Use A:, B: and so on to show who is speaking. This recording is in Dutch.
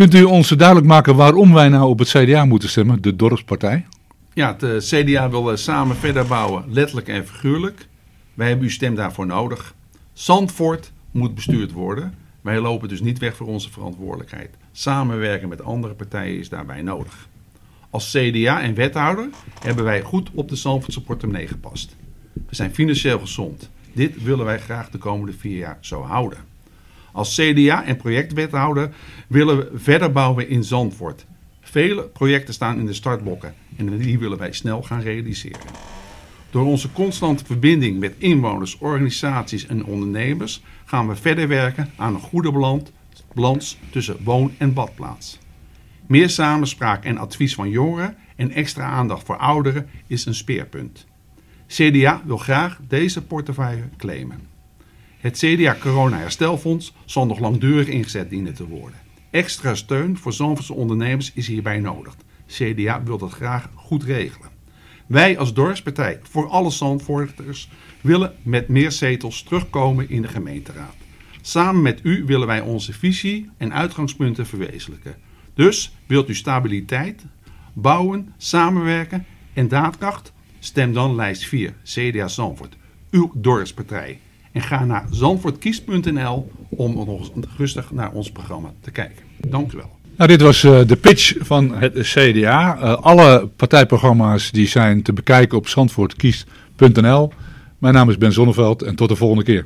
A: Kunt u ons duidelijk maken waarom wij nou op het CDA moeten stemmen, de dorpspartij?
B: Ja, het eh, CDA wil eh, samen verder bouwen, letterlijk en figuurlijk. Wij hebben uw stem daarvoor nodig. Zandvoort moet bestuurd worden. Wij lopen dus niet weg voor onze verantwoordelijkheid. Samenwerken met andere partijen is daarbij nodig. Als CDA en wethouder hebben wij goed op de Zandvoortse portemonnee gepast. We zijn financieel gezond. Dit willen wij graag de komende vier jaar zo houden. Als CDA en projectwethouder willen we verder bouwen in Zandvoort. Vele projecten staan in de startblokken en die willen wij snel gaan realiseren. Door onze constante verbinding met inwoners, organisaties en ondernemers gaan we verder werken aan een goede balans tussen woon- en badplaats. Meer samenspraak en advies van jongeren en extra aandacht voor ouderen is een speerpunt. CDA wil graag deze portefeuille claimen. Het CDA Corona Herstelfonds zal nog langdurig ingezet dienen te worden. Extra steun voor Zandvoortse ondernemers is hierbij nodig. CDA wil dat graag goed regelen. Wij als dorpspartij voor alle Zandvoorters willen met meer zetels terugkomen in de gemeenteraad. Samen met u willen wij onze visie en uitgangspunten verwezenlijken. Dus wilt u stabiliteit, bouwen, samenwerken en daadkracht? Stem dan lijst 4, CDA Zandvoort, uw dorpspartij. En ga naar zandvoortkies.nl om nog rustig naar ons programma te kijken. Dank u wel.
A: Nou, dit was uh, de pitch van het CDA. Uh, alle partijprogramma's die zijn te bekijken op zandvoortkies.nl. Mijn naam is Ben Zonneveld en tot de volgende keer.